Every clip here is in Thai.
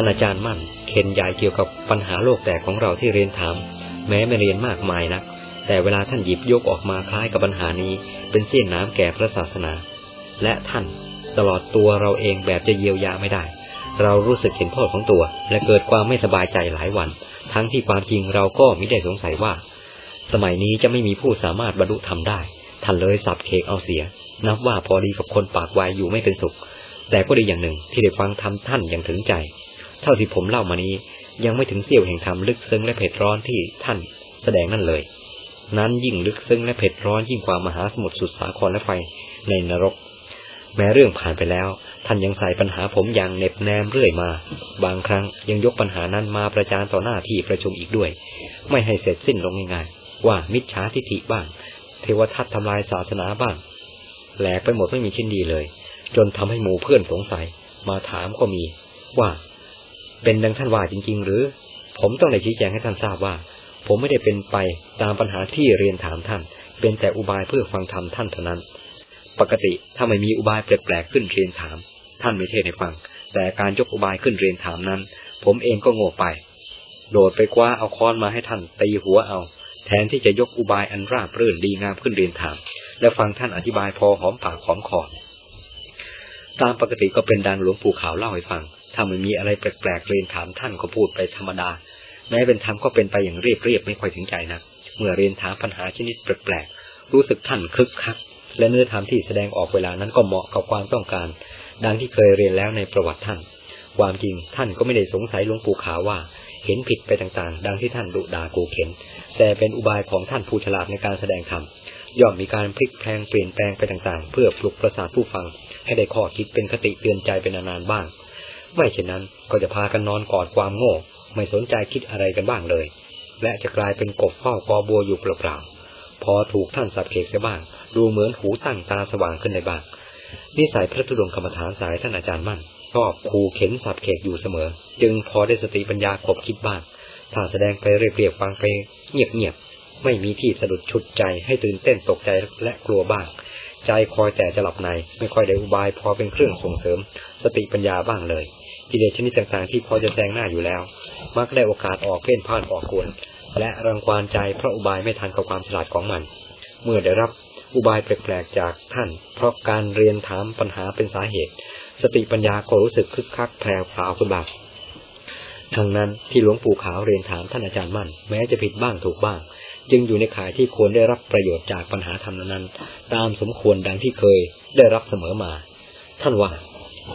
ท่านอาจารย์มั่นเข็นใหญ่เกี่ยวกับปัญหาโลกแตกของเราที่เรียนถาม แม้ไม่เรียนมากมายนัก แต่เวลาท่านหยิบยกออกมาคล้ายกับปัญหานี้ เป็นเส้นน้ำแก่พระศาสนา และท่านตลอดตัวเราเองแบบจะเยียวยาไม่ได้ เรารู้สึกเห็นโทษของตัว และเกิดความไม่สบายใจหลายวัน ทั้งที่ความจริงเราก็ไม่ได้สงสัยว่า สมัยนี้จะไม่มีผู้สามารถบรรลุธรรมได้ท่านเลยสับเคกเอาเสีย นับว่าพอดีกับคนปากวายอยู่ไม่เป็นสุข แต่ก็ดีอย่างหนึ่งที่ได้ฟังธรรมท่านอย่างถึงใจ เท่าที่ผมเล่ามานี้ ยังไม่ถึงเสี้ยวแห่งธรรมลึกซึ้งและเผ็ดร้อนที่ท่านแสดงนั่นเลย นั้นยิ่งลึกซึ้งและเผ็ดร้อนยิ่งกว่ามหาสมุทรสุดสาครและไฟในนรก แม้เรื่องผ่านไปแล้ว ท่านยังใส่ปัญหาผมอย่างเน็บแนมเรื่อยมา บางครั้งยังยกปัญหานั้นมาประจานต่อหน้าที่ประชุมอีกด้วย ไม่ให้เสร็จสิ้นลงง่ายๆว่ามิจฉาทิฐิบ้าง เทวทัตทำลายศาสนาบ้าง แหลกไปหมดไม่มีชิ้นดีเลย จนทำให้หมู่เพื่อนสงสัย มาถามก็มีว่า เป็นดังท่านว่าจริง ๆ หรือ ผมต้องได้ชี้แจงให้ท่านทราบว่า ผมไม่ได้เป็นไปตามปัญหาที่เรียนถามท่าน เป็นแต่อุบายเพื่อฟังธรรมท่านเท่านั้น ปกติถ้าไม่มีอุบายแปลกๆขึ้นเรียนถาม ท่านไม่เทศให้ฟัง แต่การยกอุบายขึ้นเรียนถามนั้น ผมเองก็โง่ไป โดดไปคว้าเอาค้อนมาให้ท่านตีหัวเอา แทนที่จะยกอุบายอันราบรื่นดีงามขึ้นเรียนถาม และฟังท่านอธิบายพอหอมปากหอมคอตามปกติก็เป็นดังหลวงปู่ขาวเล่าให้ฟัง ถ้าไม่มีอะไรแปลกๆเรียนถามท่านก็พูดไปธรรมดา แม้เป็นธรรมก็เป็นไปอย่างเรียบเรียบไม่ค่อยถึงใจนะเมื่อเรียนถามปัญหาชนิดแปลกๆรู้สึกท่านคึกคักและเนื้อธรรมที่แสดงออกเวลานั้นก็เหมาะกับความต้องการ ดังที่เคยเรียนแล้วในประวัติท่าน ความจริงท่านก็ไม่ได้สงสัยหลวงปู่ขาวว่า เห็นผิดไปต่างๆ ดังที่ท่านดุดากูเข็น แต่เป็นอุบายของท่านผู้ฉลาดในการแสดงธรรมย่อมมีการพลิกแพลงเปลี่ยนแปลงไปต่างๆ เพื่อปลุกประสาทผู้ฟัง ให้ได้ข้อคิดเป็นคติเตือนใจเป็นนานๆบ้าง ไม่เช่นนั้นก็จะพากันนอนกอดความโง่ ไม่สนใจคิดอะไรกันบ้างเลย และจะกลายเป็นกบเฝ้ากอบัวอยู่เปล่าๆพอถูกท่านสับเขกเสียบ้าง ดูเหมือนหูตั้งตาสว่างขึ้นในบ้างนิสัยพระธุดงกรรมฐานสายท่านอาจารย์มั่นชอบขู่เข็นสับเขกอยู่เสมอ จึงพอได้สติปัญญาขบคิดบ้างถ้าแสดงไปเรียบๆฟังไปเงียบๆไม่มีที่สะดุดชุดใจให้ตื่นเต้นตกใจและกลัวบ้าง ใจคอยแต่จะหลับใน ไม่ค่อยได้อุบายพอเป็นเครื่องส่งเสริม สติปัญญาบ้างเลย กิเลสชนิดต่างๆ ที่พอจะแซงหน้าอยู่แล้ว มักได้โอกาสออกเพ่นพ่านออกกวน และรังควานใจเพราะอุบายไม่ทันกับความฉลาดของมัน เมื่อได้รับอุบายแปลกๆจากท่าน เพราะการเรียนถามปัญหาเป็นสาเหตุ สติปัญญาก็รู้สึกคึกคักแพรวพราวขึ้นบ้างทั้งนั้นที่หลวงปู่ขาวเรียนถามท่านอาจารย์มั่น แม้จะผิดบ้างถูกบ้าง จึงอยู่ในข่ายที่ควรได้รับประโยชน์จากปัญหาธรรมนั้น ตามสมควรดังที่เคยได้รับเสมอมา ท่านว่า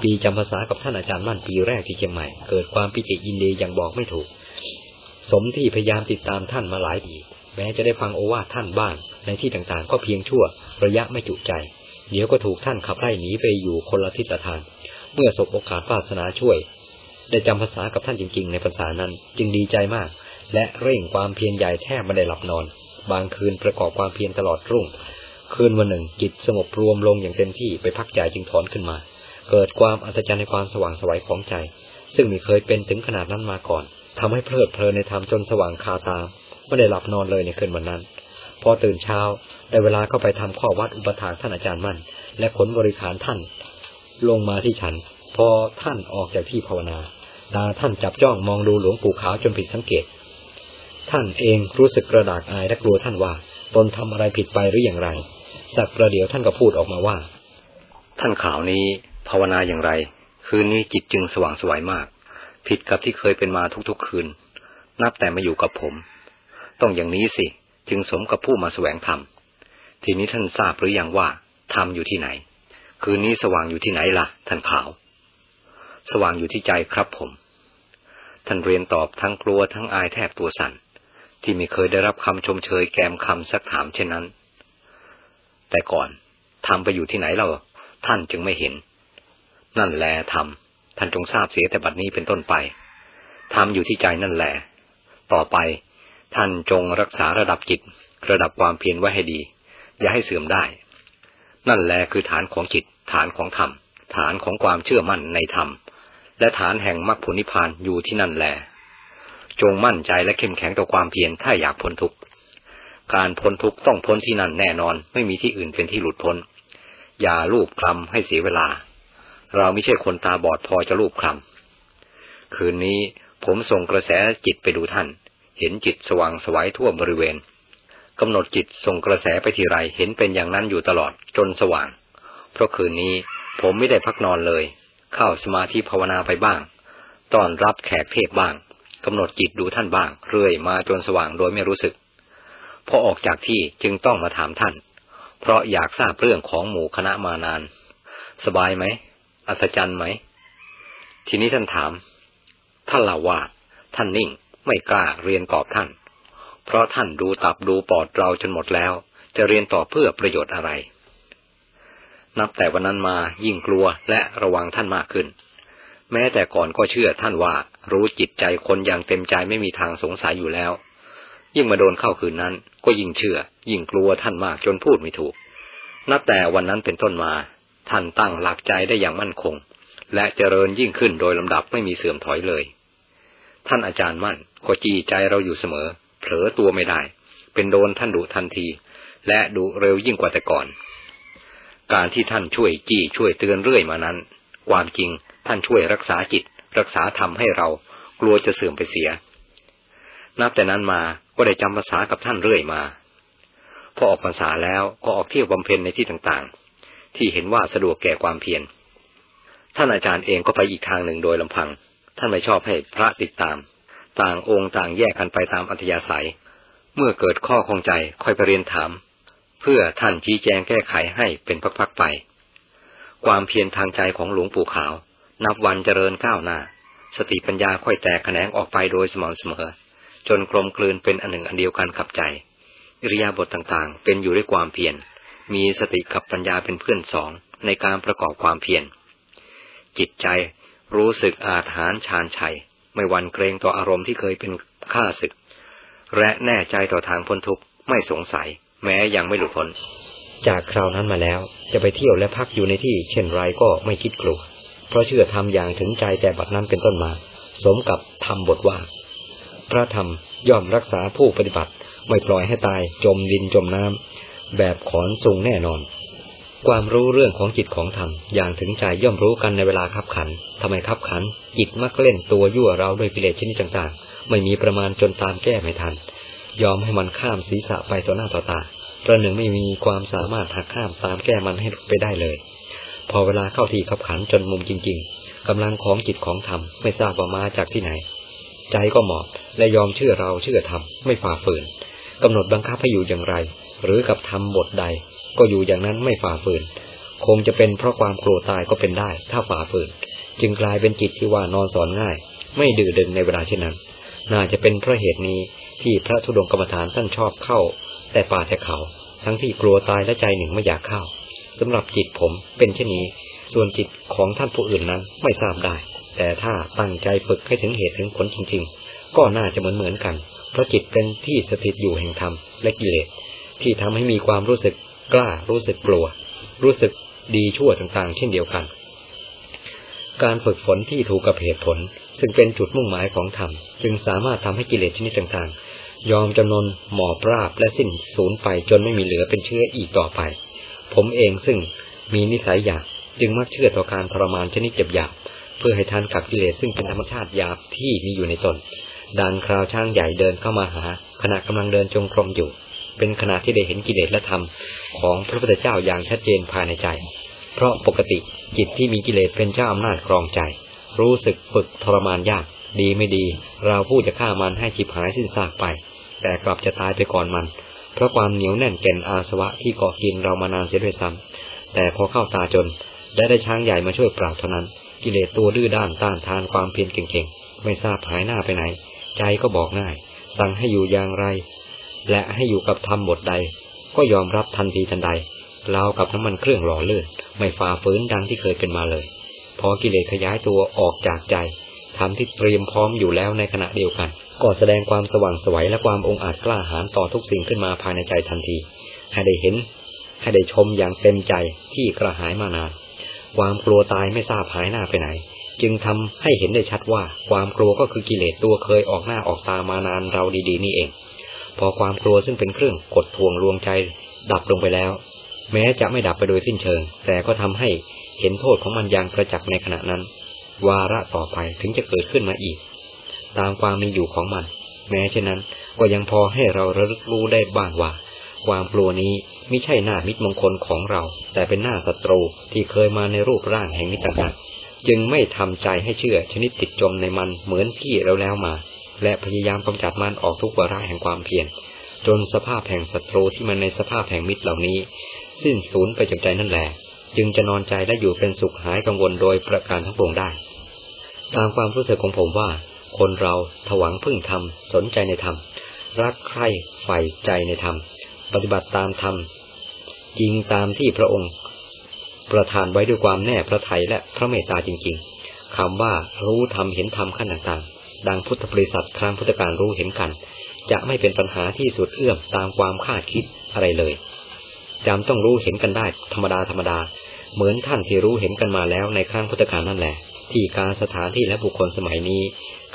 ปีจำภาษากับท่านอาจารย์มั่นปีแรกที่เชียงใหม่ เกิดความปิติยินดีอย่างบอกไม่ถูก สมที่พยายามติดตามท่านมาหลายปีแม้จะได้ฟังโอวาทท่านบ้าง ในที่ต่างๆ ก็เพียงชั่ว ระยะไม่จุใจ เดี๋ยวก็ถูกท่านขับไล่หนีไปอยู่คนละทิศทาง เมื่อสบโอกาสวาสนาช่วย ได้จำภาษากับท่านจริง ๆ ในภาษานั้น จึงดีใจมาก และเร่งความเพียรใหญ่แทบไม่ได้หลับนอน บางคืนประกอบความเพียรตลอดรุ่ง คืนวันหนึ่งจิตสงบรวมลงอย่างเต็มที่ไปพักใหญ่จึงถอนขึ้นมา เกิดความอัศจรรย์ในความสว่างสวัยของใจ ซึ่งไม่เคยเป็นถึงขนาดนั้นมาก่อนทำให้เพลิดเพลินในธรรมจนสว่างคาตาไม่ได้หลับนอนเลยในคืนวันนั้น พอตื่นเช้าได้เวลาเข้าไปทำข้อวัดอุปถากท่านอาจารย์มั่น และขนบริขารท่าน ลงมาที่ฉัน พอท่านออกจากที่ภาวนาตาท่านจับจ้องมองดูหลวงปู่ขาวจนผิดสังเกต ท่านเองรู้สึกกระดากอายและกลัวท่านว่า ตนทำอะไรผิดไปหรืออย่างไร สักประเดี๋ยวท่านก็พูดออกมาว่า ท่านข่าวนี้ภาวนาอย่างไร คืนนี้จิตจึงสว่างสวยมาก ผิดกับที่เคยเป็นมาทุกๆคืน นับแต่มาอยู่กับผม ต้องอย่างนี้สิ จึงสมกับผู้มาแสวงธรรมทีนี้ท่านทราบหรือยังว่าธรรมอยู่ที่ไหน คืนนี้สว่างอยู่ที่ไหนล่ะ ท่านขาว สว่างอยู่ที่ใจครับผม ท่านเรียนตอบทั้งกลัวทั้งอายแทบตัวสั่น ที่ไม่เคยได้รับคำชมเชยแกมคำสักถามเช่นนั้น แต่ก่อนทำไปอยู่ที่ไหนเราท่านจึงไม่เห็น นั่นแลทำท่านจงทราบเสียแต่บัดนี้เป็นต้นไปทำอยู่ที่ใจนั่นแหละ ต่อไปท่านจงรักษาระดับจิต ระดับความเพียรไว้ให้ดี อย่าให้เสื่อมได้ นั่นแหละคือฐานของจิต ฐานของธรรม ฐานของความเชื่อมั่นในธรรม และฐานแห่งมรรคผลนิพพานอยู่ที่นั่นแหละ จงมั่นใจและเข้มแข็งต่อความเพียรถ้าอยากพ้นทุกข์การพ้นทุกข์ต้องพ้นที่นั่นแน่นอน ไม่มีที่อื่นเป็นที่หลุดพ้น อย่าลูบคลำให้เสียเวลา เราไม่ใช่คนตาบอดพอจะลูบคลคืนนี้ผมส่งกระแสจิตไปดูท่าน เห็นจิตสว่างสวายทั่วบริเวณกำหนดจิตส่งกระแสไปทีไรเห็นเป็นอย่างนั้นอยู่ตลอดจนสว่าง เพราะคืนนี้ผมไม่ได้พักนอนเลย เข้าสมาธิภาวนาไปบ้างต้อนรับแขกเทศบ้าง กำหนดจิตดูท่านบ้าง เรื่อยมาจนสว่างโดยไม่รู้สึก พอออกจากที่จึงต้องมาถามท่าน เพราะอยากทราบเรื่องของหมู่คณะมานาน สบายไหม อัศจรรย์ไหม ทีนี้ท่านถาม ท่านเล่าว่า ท่านนิ่งไม่กล้าเรียนตอบท่าน เพราะท่านดูตับดูปอดเราจนหมดแล้ว จะเรียนต่อเพื่อประโยชน์อะไร นับแต่วันนั้นมายิ่งกลัวและระวังท่านมากขึ้น แม้แต่ก่อนก็เชื่อท่านว่า รู้จิตใจคนอย่างเต็มใจไม่มีทางสงสัยอยู่แล้ว ยิ่งมาโดนเข้าคืนนั้น ก็ยิ่งเชื่อ ยิ่งกลัวท่านมากจนพูดไม่ถูก นับแต่วันนั้นเป็นต้นมา ท่านตั้งหลักใจได้อย่างมั่นคง และเจริญยิ่งขึ้นโดยลำดับไม่มีเสื่อมถอยเลย ท่านอาจารย์มั่นก็จีใจเราอยู่เสมอ เผลอตัวไม่ได้ เป็นโดนท่านดุทันที และดุเร็วยิ่งกว่าแต่ก่อน การที่ท่านช่วยจี้ช่วยเตือนเรื่อยมานั้น ความจริง ท่านช่วยรักษาจิต รักษาธรรมให้เรากลัวจะเสื่อมไปเสีย นับแต่นั้นมาก็ได้จำภาษากับท่านเรื่อยมา พอออกภาษาแล้วก็ออกเที่ยวบำเพ็ญในที่ต่างๆ ที่เห็นว่าสะดวกแก่ความเพียร ท่านอาจารย์เองก็ไปอีกทางหนึ่งโดยลำพัง ท่านไม่ชอบให้พระติดตาม ต่างองค์ต่างแยกกันไปตามอัธยาศัย เมื่อเกิดข้อคงใจค่อยไปเรียนถาม เพื่อท่านชี้แจงแก้ไขให้เป็นพักๆไป ความเพียรทางใจของหลวงปู่ขาว นับวันเจริญก้าวหน้า สติปัญญาค่อยแตกแขนงออกไปโดยสม่ำเสมอ จนกลมกลืนเป็นอันหนึ่งอันเดียวกันขับใจอิริยาบถต่างๆ เป็นอยู่ด้วยความเพียร มีสติกับปัญญาเป็นเพื่อนสองในการประกอบความเพียร จิตใจรู้สึกอาถรรพ์ชาญชัย ไม่หวั่นเกรงต่ออารมณ์ที่เคยเป็นข้าศึก และแน่ใจต่อทางพ้นทุกข์ไม่สงสัย แม้ยังไม่หลุดพ้น จากคราวนั้นมาแล้ว จะไปเที่ยวและพักอยู่ในที่เช่นไรก็ไม่คิดกลัว เพราะเชื่อทำอย่างถึงใจแต่บัดนั้นเป็นต้นมา สมกับทำบทว่า พระธรรมย่อมรักษาผู้ปฏิบัติ ไม่ปล่อยให้ตายจมดินจมน้ำแบบขอนสูงแน่นอน ความรู้เรื่องของจิตของธรรมอย่างถึงใจย่อมรู้กันในเวลาขับขันทำไมขับขัน จิตมักเล่นตัวยั่วเราด้วยกิเลสชนิดต่างๆ ไม่มีประมาณจนตามแก้ไม่ทัน ยอมให้มันข้ามศีรษะไปต่อหน้าต่อตาประหนึ่งไม่มีความสามารถหักข้ามตามแก้มันให้ไปได้เลย พอเวลาเข้าที่ขับขันจนมุมจริง ๆกำลังของจิตของธรรมไม่ทราบว่ามาจากที่ไหน ใจก็หมอบและยอมเชื่อเราเชื่อธรรมไม่ฝ่าฝืนกำหนดบังคับให้อยู่อย่างไร หรือกับธรรมบทใด ก็อยู่อย่างนั้นไม่ฝ่าฝืน คงจะเป็นเพราะความกลัวตายก็เป็นได้ ถ้าฝ่าฝืน จึงกลายเป็นจิตที่ว่านอนสอนง่าย ไม่ดื้อดึงในเวลาเช่นนั้น น่าจะเป็นเพราะเหตุนี้ที่พระธุดงกรรมฐานท่านชอบเข้า แต่ป่าแต่เขา ทั้งที่กลัวตายและใจหนึ่งไม่อยากเข้า สำหรับจิตผมเป็นเช่นนี้ ส่วนจิตของท่านผู้อื่นนั้นไม่ทราบได้ แต่ถ้าตั้งใจฝึกให้ถึงเหตุถึงผลจริง ๆ ก็น่าจะเหมือนเหมือนกัน เพราะจิตเป็นที่สถิตอยู่แห่งธรรมและกิเลสที่ทำให้มีความรู้สึกกล้ารู้สึกกลัว รู้สึกดีชั่วต่างๆ เช่นเดียวกัน การฝึกฝนที่ถูกกับเหตุผล ซึ่งเป็นจุดมุ่งหมายของธรรมจึงสามารถทำให้กิเลสชนิดต่างๆ ยอมจำนนหมอบราบและสิ้นสูญไปจนไม่มีเหลือเป็นเชื้ออีกต่อไป ผมเองซึ่งมีนิสัยหยาบจึงมักเชื่อต่อการทรมานชนิดเจ็บหยาบเพื่อให้ทันกับกิเลสซึ่งเป็นธรรมชาติหยาบที่มีอยู่ในตนดังคราวช่างใหญ่เดินเข้ามาหา ขณะกำลังเดินจงกรมอยู่ เป็นขณะที่ได้เห็นกิเลสและธรรมของพระพุทธเจ้าอย่างชัดเจนภายในใจ เพราะปกติจิตที่มีกิเลสเป็นเจ้าอำนาจครองใจ รู้สึกฝึกทรมานยาก ดีไม่ดี เราผู้จะฆ่ามันให้ฉิบหายสิ้นซากไป แต่กลับจะตายไปก่อนมัน เพราะความเหนียวแน่นแก่นอาสวะที่เกาะกินเรามานานเสียด้วยซ้ำแต่พอเข้าตาจนได้ได้ช้างใหญ่มาช่วยปราบเท่านั้น กิเลสตัวดื้อด้านต้านทานความเพียรเก่งๆ ไม่ทราบหายหน้าไปไหน ใจก็บอกง่าย สั่งให้อยู่อย่างไร และให้อยู่กับธรรมบทใด ก็ยอมรับทันทีทันใดเรากับน้ำมันเครื่องหล่อเลื่อนไม่ฝ่าฝืนดังที่เคยเป็นมาเลย พอกิเลสขยายตัวออกจากใจทำที่เตรียมพร้อมอยู่แล้วในขณะเดียวกัน ก็แสดงความสว่างสวัยและความองอาจกล้าหาญต่อทุกสิ่งขึ้นมาภายในใจทันที ให้ได้เห็น ให้ได้ชมอย่างเต็มใจที่กระหายมานาน ความกลัวตายไม่ทราบหายหน้าไปไหน จึงทำให้เห็นได้ชัดว่า ความกลัวก็คือกิเลสตัวเคยออกหน้าออกตามานานเราดีๆ นี่เอง พอความกลัวซึ่งเป็นเครื่องกดทวงรวงใจ ดับลงไปแล้ว แม้จะไม่ดับไปโดยสิ้นเชิง แต่ก็ทำให้เห็นโทษของมันอย่างประจักษ์ในขณะนั้น วาระต่อไปถึงจะเกิดขึ้นมาอีก ตามความมีอยู่ของมัน แม้เช่นนั้นก็ยังพอให้เราระลึกรู้ได้บ้างว่า ความกลัวนี้ไม่ใช่หน้ามิตรมงคลของเรา แต่เป็นหน้าศัตรูที่เคยมาในรูปร่างแห่งมิตรภาพจึงไม่ทำใจให้เชื่อชนิดติดจมในมันเหมือนที่เราแล้วมา และพยายามกำจัดมันออกทุกวาระแห่งความเพียรจนสภาพแห่งศัตรูที่มันในสภาพแห่งมิตรเหล่านี้ สิ้นสูญไปจากใจนั่นแหละจึงจะนอนใจและอยู่เป็นสุขหายกังวลโดยประการทั้งปวงได้ ตามความรู้สึกของผมว่า คนเราถวังพึ่งธรรม สนใจในธรรม รักใคร่ใฝ่ใจในธรรม ปฏิบัติตามธรรมจริงตามที่พระองค์ ประทานไว้ด้วยความแน่พระทัยและพระเมตตาจริง ๆคำว่ารู้ธรรมเห็นธรรมขั้นต่างๆ ดังพุทธบริษัทครั้งพุทธการรู้เห็นกัน จะไม่เป็นปัญหาที่สุดเอื้อมตามความคาดคิดอะไรเลยจำต้องรู้เห็นกันได้ธรรมดาธรรมดา เหมือนท่านที่รู้เห็นกันมาแล้วในครั้งพุทธกาลนั่นแหละ ที่การสถานที่และบุคคลสมัยนี้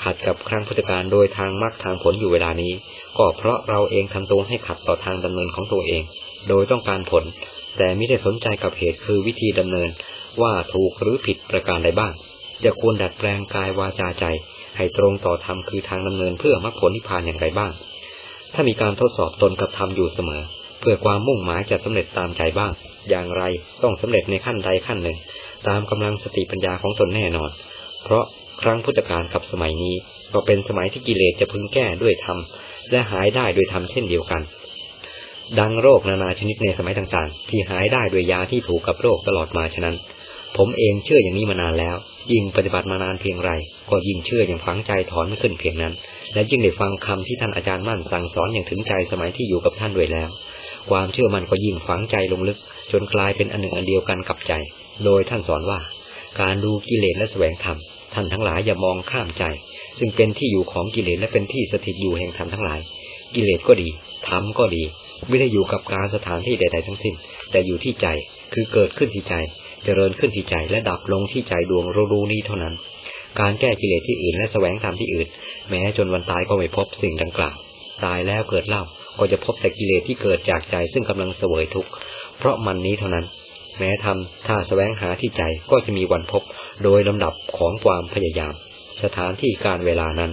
ขัดกับครั้งพุทธกาลโดยทางมรรคทางผลอยู่เวลานี้ ก็เพราะเราเองทำตัวให้ขัดต่อทางดำเนินของตัวเอง โดยต้องการผล แต่ไม่ได้สนใจกับเหตุคือวิธีดำเนิน ว่าถูกหรือผิดประการใดบ้าง จะควรดัดแปลงกายวาจาใจ ให้ตรงต่อธรรมคือทางดำเนินเพื่อมรรคผลนิพพานอย่างไรบ้าง ถ้ามีการทดสอบตนกับธรรมอยู่เสมอ เพื่อความมุ่งหมายจะสำเร็จตามใจบ้าง อย่างไรต้องสำเร็จในขั้นใดขั้นหนึ่ง ตามกำลังสติปัญญาของตนแน่นอน เพราะครั้งพุทธกาลกับสมัยนี้ ก็เป็นสมัยที่กิเลสจะพึงแก้ด้วยธรรมและหายได้ด้วยธรรมเช่นเดียวกัน ดังโรคนานาชนิดในสมัยต่างๆ ที่หายได้ด้วยยาที่ถูกกับโรคตลอดมาฉะนั้น ผมเองเชื่ออย่างนี้มานานแล้ว ยิ่งปฏิบัติมานานเพียงไร ก็ยิ่งเชื่ออย่างฝังใจถอนไม่ขึ้นเพียงนั้น และยิ่งได้ฟังคำที่ท่านอาจารย์มั่นสั่งสอนอย่างถึงใจสมัยที่อยู่กับท่านด้วยแล้ว ความเชื่อมันก็ยิ่งฝังใจลงลึก จนกลายเป็นอันหนึ่งอันเดียวกันกับใจ โดยท่านสอนว่า การดูกิเลสและแสวงธรรมท่านทั้งหลายอย่ามองข้ามใจ ซึ่งเป็นที่อยู่ของกิเลสและเป็นที่สถิตอยู่แห่งธรรมทั้งหลาย กิเลสก็ดีธรรมก็ดี ไม่ได้อยู่กับการสถานที่ใด ๆ ทั้งสิ้น แต่อยู่ที่ใจคือเกิดขึ้นที่ใจ เจริญขึ้นที่ใจและดับลงที่ใจดวงรู้นี้เท่านั้น การแก้กิเลสที่อื่นและแสวงธรรมที่อื่น แม้จนวันตายก็ไม่พบสิ่งดังกล่าวตายแล้วเกิดเล่าก็จะพบแต่กิเลสที่เกิดจากใจซึ่งกำลังเสวยทุกข์เพราะมันนี้เท่านั้น แม้ทำถ้าสแสวงหาที่ใจก็จะมีวันพบโดยลำดับของความพยายาม สถานที่การเวลานั้น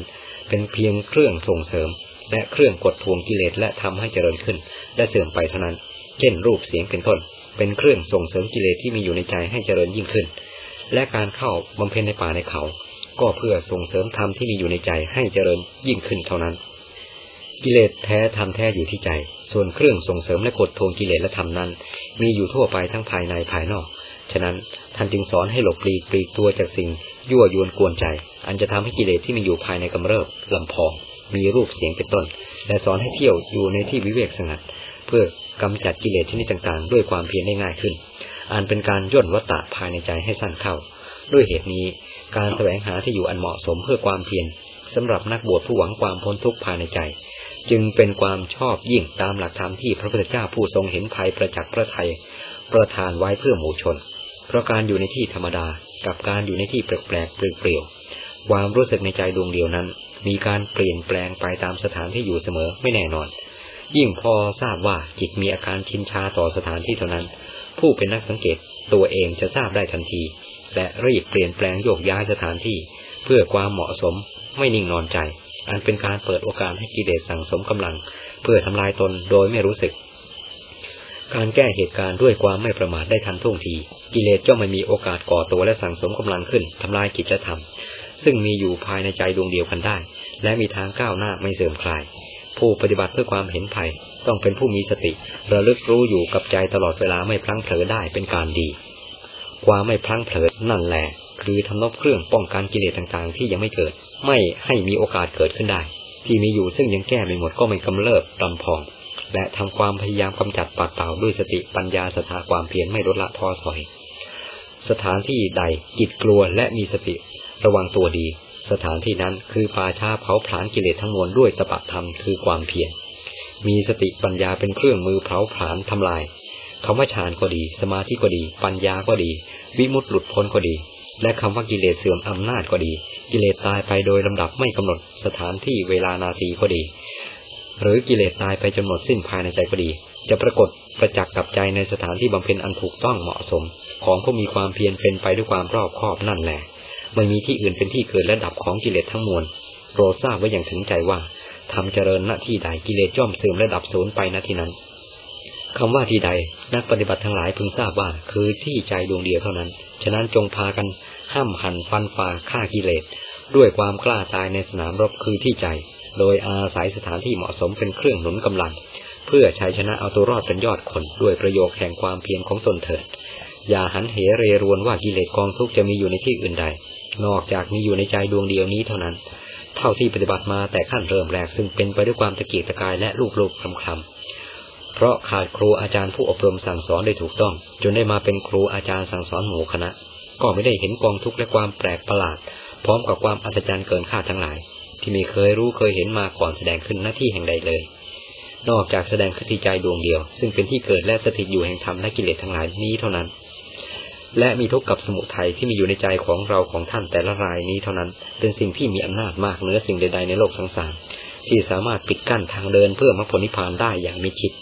เป็นเพียงเครื่องส่งเสริม และเครื่องกดทวงกิเลสและทำให้เจริญขึ้น และเสื่อมไปเท่านั้น เช่นรูปเสียงเป็นต้น เป็นเครื่องส่งเสริมกิเลสที่มีอยู่ในใจให้เจริญยิ่งขึ้น และการเข้าบำเพ็ญในป่าในเขา ก็เพื่อส่งเสริมธรรมที่มีอยู่ในใจให้เจริญยิ่งขึ้นเท่านั้น กิเลสแท้ธรรมแท้อยู่ที่ใจ ส่วนเครื่องส่งเสริมและกดทวงกิเลสและธรรมนั้น มีอยู่ทั่วไปทั้งภายในภายนอก ฉะนั้นท่านจึงสอนให้หลบปลีกปลีกตัวจากสิ่ง ยั่วยวนกวนใจ อันจะทำให้กิเลสที่มีอยู่ภายในกำเริบลำพอง มีรูปเสียงเป็นต้น และสอนให้เที่ยวอยู่ในที่วิเวกสงัด เพื่อกำจัดกิเลสชนิดต่างๆ ด้วยความเพียรได้ง่ายขึ้นอันเป็นการย่นวัตตะภายในใจให้สั้นเข้า ด้วยเหตุนี้ การแสวงหาที่อยู่อันเหมาะสมเพื่อความเพียรสำหรับนักบวชผู้หวังความพ้นทุกข์ภายในใจ จึงเป็นความชอบยิ่งตามหลักธรรมที่พระพุทธเจ้าผู้ทรงเห็นภัยประจักษ์พระไทยประทานไว้เพื่อหมู่ชน เพราะการอยู่ในที่ธรรมดากับการอยู่ในที่แปลกๆเปลี่ยวๆความรู้สึกในใจดวงเดียวนั้น มีการเปลี่ยนแปลงไปตามสถานที่อยู่เสมอไม่แน่นอน ยิ่งพอทราบว่าจิตมีอาการชินชาต่อสถานที่เท่านั้น ผู้เป็นนักสังเกตตัวเองจะทราบได้ทันที และรีบเปลี่ยนแปลงโยกย้ายสถานที่ เพื่อความเหมาะสมไม่นิ่งนอนใจ อันเป็นการเปิดโอกาสให้กิเลสสั่งสมกำลัง เพื่อทำลายตนโดยไม่รู้สึก การแก้เหตุการณ์ด้วยความไม่ประมาทได้ทันท่วงที กิเลสจ้องไม่มีโอกาสก่อตัวและสั่งสมกำลังขึ้นทำลายกิจธรรม ซึ่งมีอยู่ภายในใจดวงเดียวกันได้ และมีทางก้าวหน้าไม่เสื่อมคลาย ผู้ปฏิบัติเพื่อความเห็นภัยต้องเป็นผู้มีสติระลึกรู้อยู่กับใจตลอดเวลาไม่พลั้งเผลอได้เป็นการดี ความไม่พลั้งเผลอนั่นแหละคือทำนบเครื่องป้องกันกิเลสต่างๆ ที่ยังไม่เกิด ไม่ให้มีโอกาสเกิดขึ้นได้ ที่มีอยู่ซึ่งยังแก้ไม่หมดก็ไม่กำเริบลำพอง และทำความพยายามกำจัดปัดเป่าด้วยสติปัญญาสถาความเพียรไม่ลดละท้อถอย สถานที่ใดจิตกลัวและมีสติ ระวังตัวดี สถานที่นั้นคือป่าช้าเผาผลาญกิเลสทั้งมวลด้วยตปะธรรมคือความเพียรมีสติปัญญาเป็นเครื่องมือเผาผลาญทำลายคำว่าฌานก็ดี สมาธิก็ดี ปัญญาก็ดี วิมุตติหลุดพ้นก็ดี และคำว่ากิเลสเสื่อมอำนาจก็ดี กิเลสตายไปโดยลำดับไม่กำหนดสถานที่เวลานาทีก็ดี หรือกิเลสตายไปจนหมดสิ้นภายในใจก็ดี จะปรากฏประจักษ์กับใจในสถานที่บำเพ็ญอันถูกต้องเหมาะสม ของผู้มีความเพียรเป็นไปด้วยความรอบคอบนั่นแหละไม่มีที่อื่นเป็นที่เกิดและดับของกิเลสทั้งมวลโปรดทราบไว้อย่างถึงใจว่าทำเจริญหน้าที่ใดกิเลสย่อมเสื่อมและดับสูญไปณที่นั้น คำว่าที่ใด นักปฏิบัติทั้งหลายพึงทราบว่า คือที่ใจดวงเดียวเท่านั้น ฉะนั้นจงพากันห้ามหันฟันฝ่าฆ่ากิเลส ด้วยความกล้าตายในสนามรบคือที่ใจ โดยอาศัยสถานที่เหมาะสมเป็นเครื่องหนุนกำลัง เพื่อชัยชนะเอาตัวรอดเป็นยอดคนด้วยประโยชน์แห่งความเพียรของตนเถิด อย่าหันเหเรรวนว่ากิเลสกองทุกจะมีอยู่ในที่อื่นใด นอกจากมีอยู่ในใจดวงเดียวนี้เท่านั้น เท่าที่ปฏิบัติมาแต่ขั้นเริ่มแรกซึ่งเป็นไปด้วยความตะเกียกตะกายและลูกลูกคำคำ เพราะขาดครูอาจารย์ผู้อบรมสั่งสอนได้ถูกต้อง จนได้มาเป็นครูอาจารย์สั่งสอนหมู่คณะ ก็ไม่ได้เห็นกองทุกข์และความแปลกประหลาด พร้อมกับความอัศจรรย์เกินคาดทั้งหลาย ที่มีเคยรู้เคยเห็นมาก่อนแสดงขึ้นหน้าที่แห่งใดเลย นอกจากแสดงคติใจดวงเดียว ซึ่งเป็นที่เกิดและสถิตอยู่แห่งธรรมและกิเลสทั้งหลายนี้เท่านั้น และมีทุกข์กับสมุทัยที่มีอยู่ในใจของเราของท่านแต่ละรายนี้เท่านั้น เป็นสิ่งที่มีอำนาจมากเหนือสิ่งใดๆในโลกทั้งสามที่สามารถปิดกั้นทางเดินเพื่อมรรคผลนิพพานได้อย่างมิชิด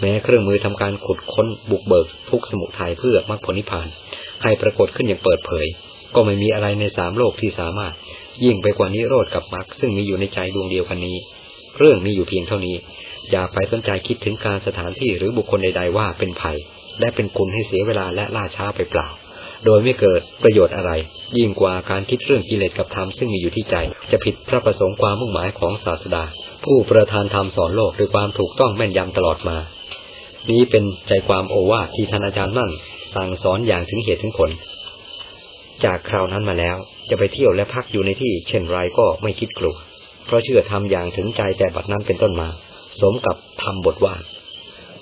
แม้เครื่องมือทำการขุดค้นบุกเบิกทุกสมุทัยเพื่อมรรคผลนิพพาน ให้ปรากฏขึ้นอย่างเปิดเผย ก็ไม่มีอะไรในสามโลกที่สามารถ ยิ่งไปกว่านิโรธกับมรรคซึ่งมีอยู่ในใจดวงเดียวกันนี้ เรื่องมีอยู่เพียงเท่านี้ อย่าไปสนใจคิดถึงการสถานที่หรือบุคคลใด ๆ ว่าเป็นภัย และเป็นคุณให้เสียเวลาและล่าช้าไปเปล่า โดยไม่เกิดประโยชน์อะไร ยิ่งกว่าการคิดเรื่องกิเลสกับธรรมซึ่งมีอยู่ที่ใจ จะผิดพระประสงค์ความมุ่งหมายของศาสดา ผู้ประทานธรรมสอนโลกด้วยความถูกต้องแม่นยำตลอดมา นี้เป็นใจความโอวาทที่ท่านอาจารย์มั่นสั่งสอนอย่างถึงเหตุถึงผล จากคราวนั้นมาแล้วจะไปเที่ยวและพักอยู่ในที่เช่นไรก็ไม่คิดกลัวเพราะเชื่อทำอย่างถึงใจแต่บัดนั้นเป็นต้นมา สมกับทำบทว่า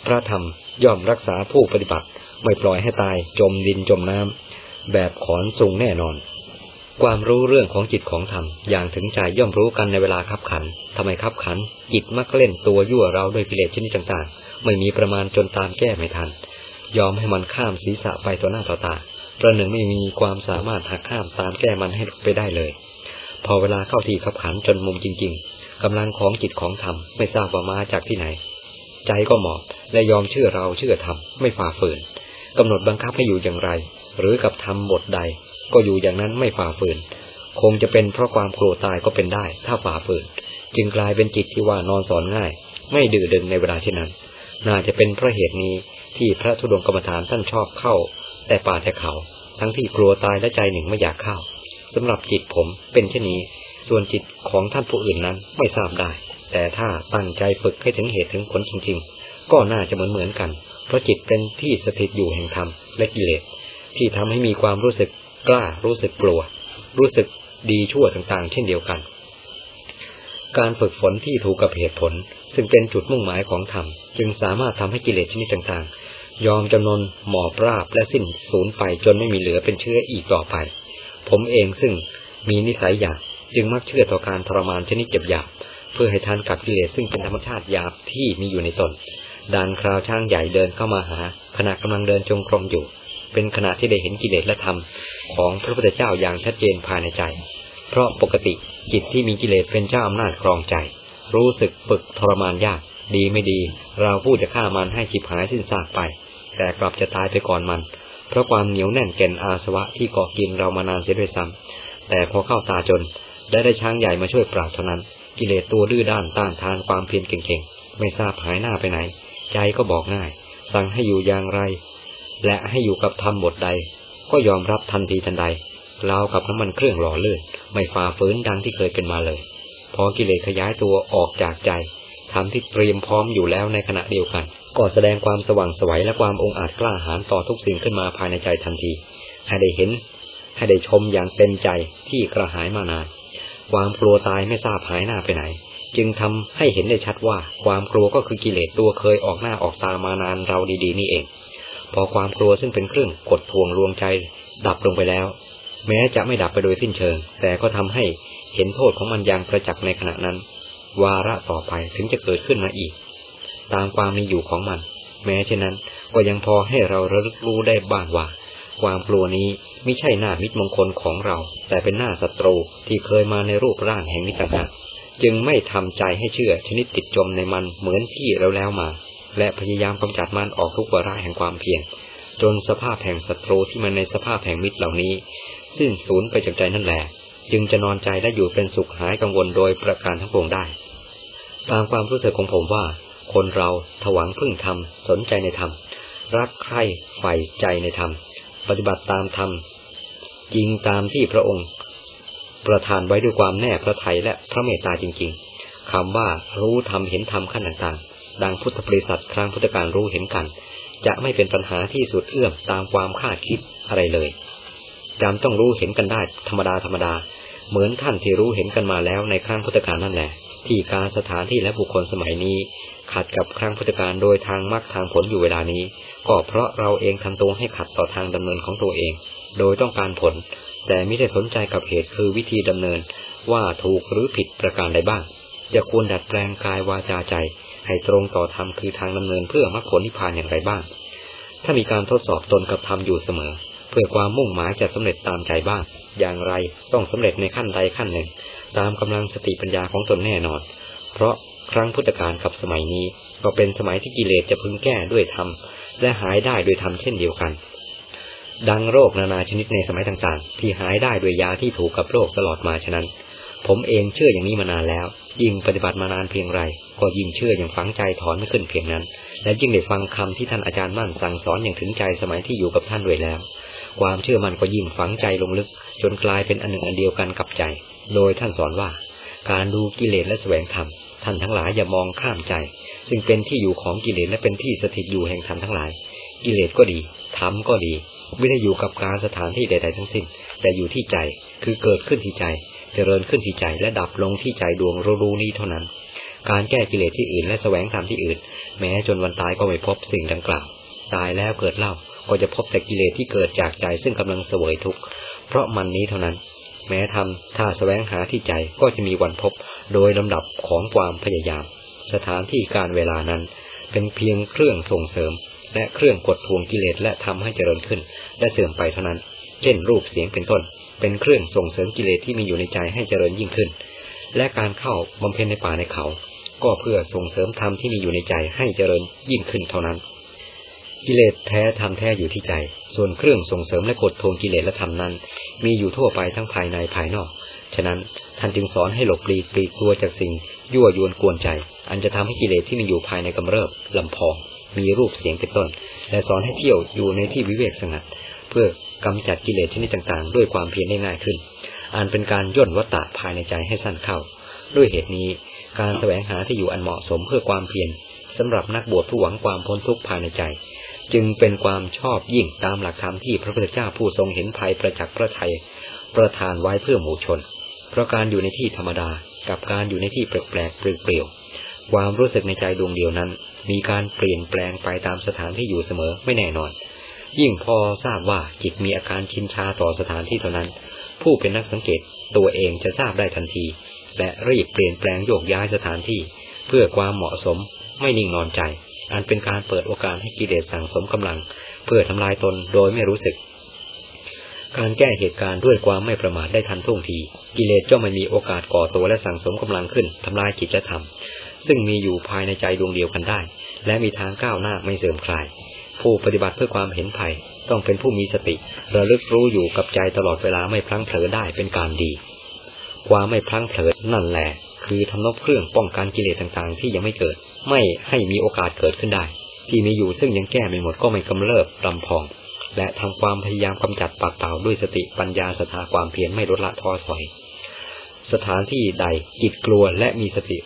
พระธรรมย่อมรักษาผู้ปฏิบัติ ไม่ปล่อยให้ตายจมดินจมน้ำแบบขอนสูงแน่นอน ความรู้เรื่องของจิตของธรรม อย่างถึงใจย่อมรู้กันในเวลาขับขันทำไมขับขัน จิตมักเล่นตัวยั่วเราด้วยกิเลสชนิดต่างๆ ไม่มีประมาณจนตามแก้ไม่ทัน ยอมให้มันข้ามศีรษะไปต่อหน้าต่อตาประหนึ่งไม่มีความสามารถหักห้ามตามแก้มันให้ไปได้เลย พอเวลาเข้าที่ขับขันจนมุมจริง ๆกำลังของจิตของธรรมไม่ทราบว่ามาจากที่ไหน ใจก็หมอบและยอมเชื่อเราเชื่อธรรมไม่ฝ่าฝืนกำหนดบังคับให้อยู่อย่างไร หรือกับธรรมบทใด ก็อยู่อย่างนั้นไม่ฝ่าฝืน คงจะเป็นเพราะความโกรธตายก็เป็นได้ ถ้าฝ่าฝืน จึงกลายเป็นจิตที่ว่านอนสอนง่าย ไม่ดื้อดึงในเวลาเช่นนั้น น่าจะเป็นเพราะเหตุนี้ที่พระธุดงกรรมฐานท่านชอบเข้า แต่ป่าแต่เขา ทั้งที่กลัวตายและใจหนึ่งไม่อยากเข้าสำหรับจิตผมเป็นเช่นนี้ ส่วนจิตของท่านผู้อื่นนั้นไม่ทราบได้ แต่ถ้าตั้งใจฝึกให้ถึงเหตุถึงผลจริง ๆ ก็น่าจะเหมือนเหมือนกัน เพราะจิตเป็นที่สถิตอยู่แห่งธรรมและกิเลสที่ทำให้มีความรู้สึกกล้ารู้สึกกลัว รู้สึกดีชั่วต่างๆ เช่นเดียวกัน การฝึกฝนที่ถูกกับเหตุผล ซึ่งเป็นจุดมุ่งหมายของธรรม จึงสามารถทำให้กิเลสชนิดต่างๆ ยอมจำนนหมอบราบและสิ้นสูญไปจนไม่มีเหลือเป็นเชื้ออีกต่อไป ผมเองซึ่งมีนิสัยหยาบจึงมักเชื่อต่อการทรมานชนิดหยาบเพื่อให้ทานกับกิเลสซึ่งเป็นธรรมชาติหยาบที่มีอยู่ในตนดังคราวช่างใหญ่เดินเข้ามาหา ขณะกำลังเดินจงกรมอยู่ เป็นขณะที่ได้เห็นกิเลสและธรรมของพระพุทธเจ้าอย่างชัดเจนภายในใจ เพราะปกติจิตที่มีกิเลสเป็นเจ้าอำนาจครองใจ รู้สึกฝึกทรมานยาก ดีไม่ดี เราผู้จะฆ่ามันให้ฉิบหายสิ้นซากไป แต่กลับจะตายไปก่อนมัน เพราะความเหนียวแน่นแก่นอาสวะที่เกาะกินเรามานานเสียด้วยซ้ำแต่พอเข้าตาจน ได้ได้ช้างใหญ่มาช่วยปราบเท่านั้น กิเลสตัวดื้อด้านต้านทานความเพียรเก่งๆ ไม่ทราบหายหน้าไปไหน ใจก็บอกง่าย สั่งให้อยู่อย่างไร และให้อยู่กับธรรมบทใด ก็ยอมรับทันทีทันใดเรากับน้ำมันเครื่องหล่อเลื่อนไม่ฝ่าฝืนดังที่เคยเป็นมาเลย พอกิเลสขยายตัวออกจากใจทำที่เตรียมพร้อมอยู่แล้วในขณะเดียวกัน ก็แสดงความสว่างสวัยและความองอาจกล้าหาญต่อทุกสิ่งขึ้นมาภายในใจทันที ให้ได้เห็น ให้ได้ชมอย่างเต็มใจที่กระหายมานาน ความกลัวตายไม่ทราบหายหน้าไปไหน จึงทำให้เห็นได้ชัดว่า ความกลัวก็คือกิเลสตัวเคยออกหน้าออกตามานานเราดีๆ นี่เอง พอความกลัวซึ่งเป็นเครื่องกดทวงลวงใจ ดับลงไปแล้ว แม้จะไม่ดับไปโดยสิ้นเชิง แต่ก็ทำให้ เห็นโทษของมันอย่างประจักษ์ในขณะนั้น วาระต่อไปถึงจะเกิดขึ้นมาอีก ตามความมีอยู่ของมัน แม้เช่นนั้น ก็ยังพอให้เราระลึกรู้ได้บ้างว่า ความกลัวนี้ไม่ใช่หน้ามิตรมงคลของเรา แต่เป็นหน้าศัตรูที่เคยมาในรูปร่างแห่งนิต่างหากจึงไม่ทำใจให้เชื่อชนิดติดจมในมันเหมือนที่เราแล้วมา และพยายามกำจัดมันออกทุกวาระแห่งความเพียรจนสภาพแห่งศัตรูที่มันในสภาพแห่งมิตรเหล่านี้ สิ้นสูญไปจากใจนั่นแหละ จึงจะนอนใจและอยู่เป็นสุขหายกังวลโดยประการทั้งปวงได้ ตามความรู้สึกของผมว่า คนเราถวังพึ่งธรรม สนใจในธรรม รักใคร่ใฝ่ใจในธรรม ปฏิบัติตามธรรมจริงตามที่พระองค์ ประทานไว้ด้วยความแน่พระทัยและพระเมตตาจริง ๆคำว่ารู้ธรรมเห็นธรรมขั้นต่างๆ ดังพุทธบริษัทครั้งพุทธการรู้เห็นกัน จะไม่เป็นปัญหาที่สุดเอื้อมตามความคาดคิดอะไรเลย จำต้องรู้เห็นกันได้ธรรมดาธรรมดา เหมือนท่านที่รู้เห็นกันมาแล้วในครั้งพุทธกาลนั่นแหละ ที่การสถานที่และบุคคลสมัยนี้ ขัดกับครั้งพุทธกาลโดยทางมรรคทางผลอยู่เวลานี้ ก็เพราะเราเองทำตัวให้ขัดต่อทางดำเนินของตัวเอง โดยต้องการผล แต่ไม่ได้สนใจกับเหตุคือวิธีดำเนิน ว่าถูกหรือผิดประการใดบ้างจะควรดัดแปลงกายวาจาใจ ให้ตรงต่อธรรมคือทางดำเนินเพื่อมรรคผลนิพพานอย่างไรบ้าง ถ้ามีการทดสอบตนกับธรรมอยู่เสมอ พื่อความมุ่งหมายจะสำเร็จตามใจบ้าง อย่างไรต้องสำเร็จในขั้นใดขั้นหนึ่ง ตามกำลังสติปัญญาของตนแน่นอน เพราะครั้งพุทธกาลกับสมัยนี้ ก็เป็นสมัยที่กิเลสจะพึงแก้ด้วยธรรมและหายได้ด้วยธรรมเช่นเดียวกัน ดังโรคนานาชนิดในสมัยต่างๆ ที่หายได้ด้วยยาที่ถูกกับโรคตลอดมาฉะนั้น ผมเองเชื่ออย่างนี้มานานแล้ว ยิ่งปฏิบัติมานานเพียงไร ก็ยิ่งเชื่ออย่างฝังใจถอนไม่ขึ้นเพียงนั้น และยิ่งได้ฟังคำที่ท่านอาจารย์มั่นสั่งสอนอย่างถึงใจสมัยที่อยู่กับท่านด้วยแล้ว ความเชื่อมั่นก็ยิ่งฝังใจลงลึก จนกลายเป็นอันหนึ่งอันเดียวกันกับใจ โดยท่านสอนว่า การดูกิเลสและแสวงธรรมท่านทั้งหลายอย่ามองข้ามใจ ซึ่งเป็นที่อยู่ของกิเลสและเป็นที่สถิตอยู่แห่งธรรมทั้งหลาย กิเลสก็ดีธรรมก็ดี ไม่ได้อยู่กับการสถานที่ใด ๆ ทั้งสิ้น แต่อยู่ที่ใจคือเกิดขึ้นที่ใจเจริญขึ้นที่ใจและดับลงที่ใจดวงรู้นี้เท่านั้น การแก้กิเลสที่อื่นและแสวงธรรมที่อื่น แม้จนวันตายก็ไม่พบสิ่งดังกล่าว ตายแล้วเกิดเล่า ก็จะพบแต่กิเลสที่เกิดจากใจซึ่งกำลังเสวยทุกข์เพราะมันนี้เท่านั้น แม้ทำถ้าสแสวงหาที่ใจก็จะมีวันพบโดยลำดับของความพยายาม สถานที่การเวลานั้น เป็นเพียงเครื่องส่งเสริม และเครื่องกดทวงกิเลสและทำให้เจริญขึ้น และเสื่อมไปเท่านั้น เช่นรูปเสียงเป็นต้น เป็นเครื่องส่งเสริมกิเลสที่มีอยู่ในใจให้เจริญยิ่งขึ้น และการเข้าบำเพ็ญในป่าในเขา ก็เพื่อส่งเสริมธรรมที่มีอยู่ในใจให้เจริญยิ่งขึ้นเท่านั้น กิเลสแท้ทำแท้อยู่ที่ใจ ส่วนเครื่องส่งเสริมและกดทวงกิเลสและธรรมนั้น มีอยู่ทั่วไปทั้งภายในภายนอก ฉะนั้นท่านจึงสอนให้หลบปลีกปลีกตัวจากสิ่ง ยั่วยวนกวนใจ อันจะทำให้กิเลสที่มีอยู่ภายในกำเริบลำพอง มีรูปเสียงเป็นต้น และสอนให้เที่ยวอยู่ในที่วิเวกสงัด เพื่อกำจัดกิเลสชนิดต่างๆ ด้วยความเพียรได้ง่ายขึ้น อันเป็นการย่นวัตตะภายในใจให้สั้นเข้า ด้วยเหตุนี้การแสวงหาที่อยู่อันเหมาะสมเพื่อความเพียรสำหรับนักบวชผู้หวังความพ้นทุกข์ภายในใจ จึงเป็นความชอบยิ่งตามหลักธรรมที่พระพุทธเจ้าผู้ทรงเห็นภัยประจักษ์พระไทยประทานไว้เพื่อหมู่ชน เพราะการอยู่ในที่ธรรมดากับการอยู่ในที่แปลกๆเปลี่ยวๆความรู้สึกในใจดวงเดียวนั้น มีการเปลี่ยนแปลงไปตามสถานที่อยู่เสมอไม่แน่นอน ยิ่งพอทราบว่าจิตมีอาการชินชาต่อสถานที่เท่านั้น ผู้เป็นนักสังเกตตัวเองจะทราบได้ทันที และรีบเปลี่ยนแปลงโยกย้ายสถานที่ เพื่อความเหมาะสมไม่นิ่งนอนใจ อันเป็นการเปิดโอกาสให้กิเลสสั่งสมกำลัง เพื่อทำลายตนโดยไม่รู้สึก การแก้เหตุการณ์ด้วยความไม่ประมาทได้ทันท่วงที กิเลสก็ไม่มีโอกาสก่อตัวและสั่งสมกำลังขึ้นทำลายกิจธรรมซึ่งมีอยู่ภายในใจดวงเดียวกันได้ และมีทางก้าวหน้าไม่เสื่อมคลาย ผู้ปฏิบัติเพื่อความเห็นภัย ต้องเป็นผู้มีสติ ระลึกรู้อยู่กับใจตลอดเวลาไม่พลั้งเผลอได้เป็นการดี ความไม่พลั้งเผลอนั่นแหละ คือทำนบเครื่องป้องกันกิเลสต่างๆ ที่ยังไม่เกิด ไม่ให้มีโอกาสเกิดขึ้นได้ ที่มีอยู่ซึ่งยังแก้ไม่หมดก็ไม่กำเริบรำพอง และทำความพยายามกำจัดปัดเป่าด้วยสติปัญญาสถาความเพียรไม่ลดละท้อถอย สถานที่ใดจิตกลัวและมีสติ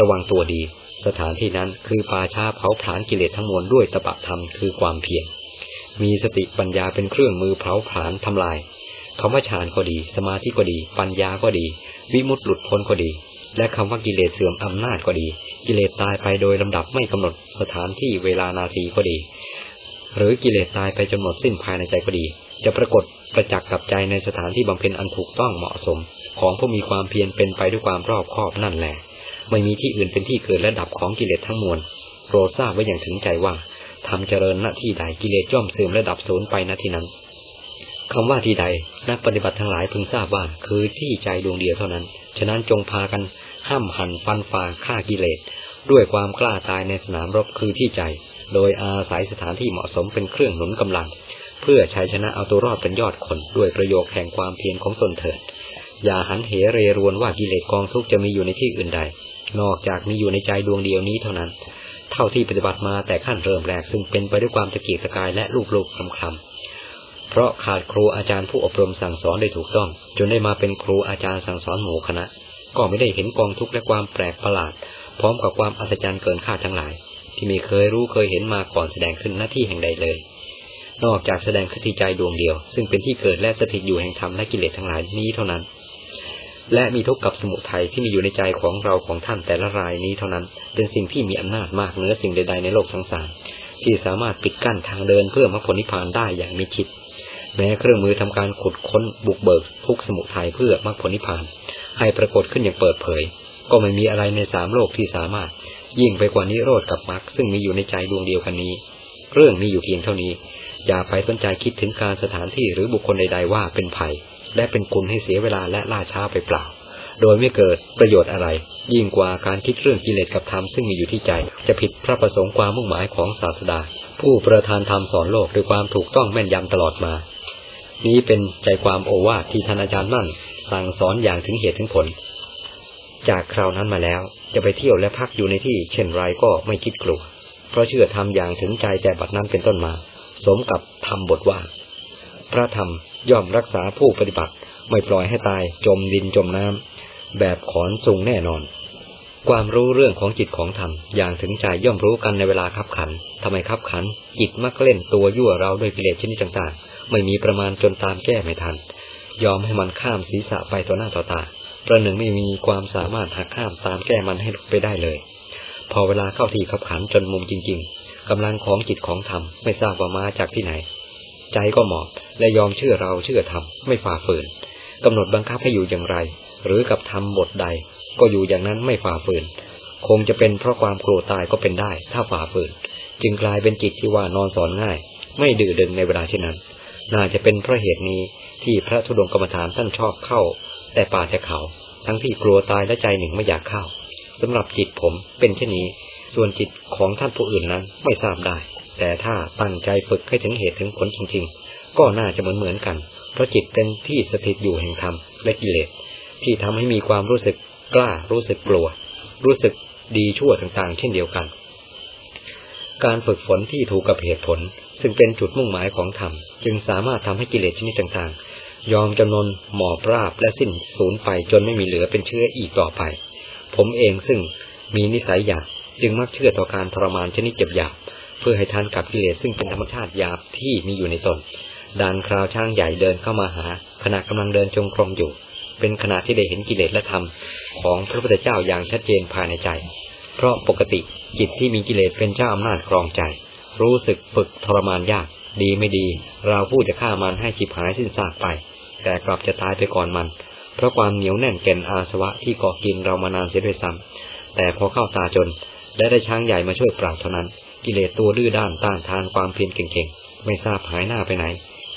ระวังตัวดี สถานที่นั้นคือปาชาเผาผลาญกิเลสทั้งมวลด้วยตบะธรรมคือความเพียรมีสติปัญญาเป็นเครื่องมือเผาผลาญทำลายคำว่าฌานก็ดี สมาธิก็ดี ปัญญาก็ดี วิมุตติหลุดพ้นก็ดี และคำว่ากิเลสเสื่อมอำนาจก็ดี กิเลสตายไปโดยลำดับไม่กำหนดสถานที่เวลานาทีก็ดี หรือกิเลสตายไปจนหมดสิ้นภายในใจก็ดี จะปรากฏประจักษ์กับใจในสถานที่บำเพ็ญอันถูกต้องเหมาะสม ของผู้มีความเพียรเป็นไปด้วยความรอบคอบนั่นแหละ ไม่มีที่อื่นเป็นที่เกิดและดับของกิเลสทั้งมวลโปรดทราบไว้อย่างถึงใจว่าทำเจริญหน้าที่ใดกิเลสย่อมเสื่อมและดับสูญไปณที่นั้นคำว่าที่ใด นักปฏิบัติทั้งหลายพึงทราบว่า คือที่ใจดวงเดียวเท่านั้น ฉะนั้นจงพากัน ห้ามหันฟันฝ่าฆ่ากิเลส ด้วยความกล้าตายในสนามรบคือที่ใจ โดยอาศัยสถานที่เหมาะสมเป็นเครื่องหนุนกำลัง เพื่อชัยชนะเอาตัวรอดเป็นยอดคน ด้วยประโยคแห่งความเพียรของตนเถิด อย่าหันเหเรรวนว่ากิเลสกองทุกจะมีอยู่ในที่อื่นใด นอกจากมีอยู่ในใจดวงเดียวนี้เท่านั้น เท่าที่ปฏิบัติมาแต่ขั้นเริ่มแรกซึ่งเป็นไปด้วยความตะเกียกตะกายและลูกลูกคำคำเพราะขาดครูอาจารย์ผู้อบรมสั่งสอนได้ถูกต้อง จนได้มาเป็นครูอาจารย์สั่งสอนหมู่คณะ ก็ไม่ได้เห็นกองทุกข์และความแปลกประหลาด พร้อมกับความอัศจรรย์เกินคาดทั้งหลาย ที่ไม่เคยรู้เคยเห็นมาก่อนแสดงขึ้นหน้าที่แห่งใดเลย นอกจากแสดงขึ้นที่ใจดวงเดียว ซึ่งเป็นที่เกิดและสถิตอยู่แห่งธรรมและกิเลสทั้งหลายนี้เท่านั้น และมีทุกข์กับสมุทัยที่มีอยู่ในใจของเราของท่านแต่ละรายนี้เท่านั้น เป็นสิ่งที่มีอำนาจมากเหนือสิ่งใดๆในโลกทั้งสามที่สามารถปิดกั้นทางเดินเพื่อมรรคผลนิพพานได้อย่างมิชิดแม้เครื่องมือทำการขุดค้นบุกเบิกทุกสมุทัยเพื่อมรรคผลนิพพาน ให้ปรากฏขึ้นอย่างเปิดเผย ก็ไม่มีอะไรในสามโลกที่สามารถ ยิ่งไปกว่านิโรธกับมรรคซึ่งมีอยู่ในใจดวงเดียวกันนี้ เรื่องมีอยู่เพียงเท่านี้ อย่าไปสนใจคิดถึงการสถานที่หรือบุคคลใด ๆ ว่าเป็นภัย และเป็นกุลให้เสียเวลาและล่าช้าไปเปล่า โดยไม่เกิดประโยชน์อะไร ยิ่งกว่าการคิดเรื่องกิเลสกับธรรมซึ่งมีอยู่ที่ใจ จะผิดพระประสงค์ความมุ่งหมายของศาสดา ผู้ประทานธรรมสอนโลกด้วยความถูกต้องแม่นยำตลอดมานี้เป็นใจความโอวาทที่ท่านอาจารย์มั่น สั่งสอนอย่างถึงเหตุถึงผล จากคราวนั้นมาแล้ว จะไปเที่ยวและพักอยู่ในที่ เช่นไรก็ไม่คิดกลัว เพราะเชื่อทำอย่างถึงใจแต่บัดนั้นเป็นต้นมา สมกับทำบทว่า พระธรรมย่อมรักษาผู้ปฏิบัติ ไม่ปล่อยให้ตายจมดินจมน้ำแบบขอนสูงแน่นอน ความรู้เรื่องของจิตของธรรมอย่างถึงใจย่อมรู้กันในเวลาขับขันทำไมขับขันจิตมักเล่นตัวยั่วเราด้วยกิเลสชนิดต่างๆ ไม่มีประมาณจนตามแก้ไม่ทัน ยอมให้มันข้ามศีรษะไปต่อหน้าต่อตาประหนึ่งไม่มีความสามารถหักข้ามตามแก้มันให้ลุกไปได้เลย พอเวลาเข้าที่ขับขันจนมุมจริง ๆกำลังของจิตของธรรมไม่ทราบว่ามาจากที่ไหน ใจก็หมอบและยอมเชื่อเราเชื่อธรรมไม่ฝ่าฝืนกำหนดบังคับให้อยู่อย่างไร หรือกับทำบทใด ก็อยู่อย่างนั้นไม่ฝ่าฝืน คงจะเป็นเพราะความโกรธตายก็เป็นได้ ถ้าฝ่าฝืน จึงกลายเป็นจิตที่ว่านอนสอนง่าย ไม่ดื้อดึงในเวลาเช่นนั้น น่าจะเป็นเพราะเหตุนี้ ที่พระธุดงกรรมฐานท่านชอบเข้า แต่ป่าจะเขา ทั้งที่กลัวตายและใจหนึ่งไม่อยากเข้าสำหรับจิตผมเป็นเช่นนี้ ส่วนจิตของท่านผู้อื่นนั้นไม่ทราบได้ แต่ถ้าตั้งใจฝึกให้ถึงเหตุถึงผลจริง ๆ ก็น่าจะเหมือนเหมือนกัน เพราะจิตเป็นที่สถิตอยู่แห่งธรรมและกิเลสที่ทำให้มีความรู้สึกกล้ารู้สึกกลัว รู้สึกดีชั่วต่างๆ เช่นเดียวกัน การฝึกฝนที่ถูกกับเหตุผล ซึ่งเป็นจุดมุ่งหมายของธรรม จึงสามารถทำให้กิเลสชนิดต่างๆ ยอมจำนนหมอบราบและสิ้นสูญไปจนไม่มีเหลือเป็นเชื้ออีกต่อไป ผมเองซึ่งมีนิสัยหยาบจึงมักเชื่อต่อการทรมานชนิดเจ็บหยาบเพื่อให้ทานกับกิเลสซึ่งเป็นธรรมชาติหยาบที่มีอยู่ในตนดานคราวช่างใหญ่เดินเข้ามาหา ขณะกำลังเดินจงกรมอยู่ เป็นขณะที่ได้เห็นกิเลสและธรรม ของพระพุทธเจ้าอย่างชัดเจนภายในใจ เพราะปกติจิตที่มีกิเลสเป็นเจ้าอำนาจครองใจ รู้สึกฝึกทรมานยาก ดีไม่ดี เราผู้จะฆ่ามันให้ฉิบหายสิ้นซากไป แต่กลับจะตายไปก่อนมัน เพราะความเหนียวแน่นแก่นอาสวะที่เกาะกินเรามานานเสียด้วยซ้ำแต่พอเข้าตาจนได้ได้ช้างใหญ่มาช่วยปราบเท่านั้น กิเลสตัวดื้อด้านต้านทานความเพียรเก่งๆ ไม่ทราบหายหน้าไปไหน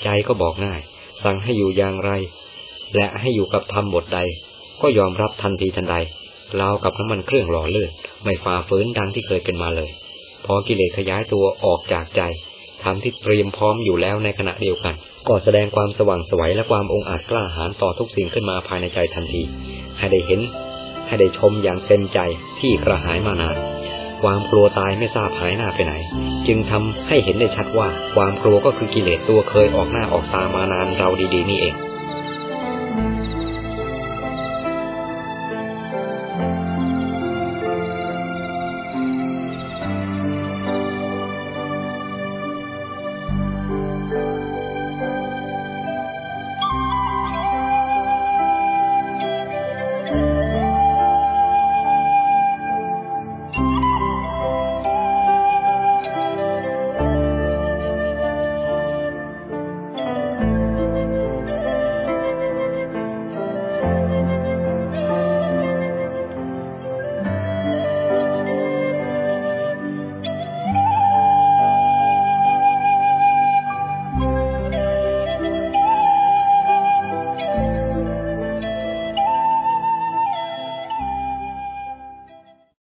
ใจก็บอกง่าย สั่งให้อยู่อย่างไร และให้อยู่กับธรรมบทใด ก็ยอมรับทันทีทันใดเรากับน้ำมันเครื่องหล่อเลื่อนไม่ฝ่าฝืนดังที่เคยเป็นมาเลย พอกิเลสขยายตัวออกจากใจทำที่เตรียมพร้อมอยู่แล้วในขณะเดียวกัน ก็แสดงความสว่างสวัยและความองอาจกล้าหาญต่อทุกสิ่งขึ้นมาภายในใจทันที ให้ได้เห็น ให้ได้ชมอย่างเต็มใจที่กระหายมานาน ความกลัวตายไม่ทราบหายหน้าไปไหน จึงทำให้เห็นได้ชัดว่า ความกลัวก็คือกิเลสตัวเคยออกหน้าออกตามานานเราดีๆนี่เอง